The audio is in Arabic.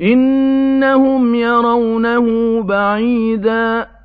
إِنَّهُمْ يَرَوْنَهُ بَعِيدًا.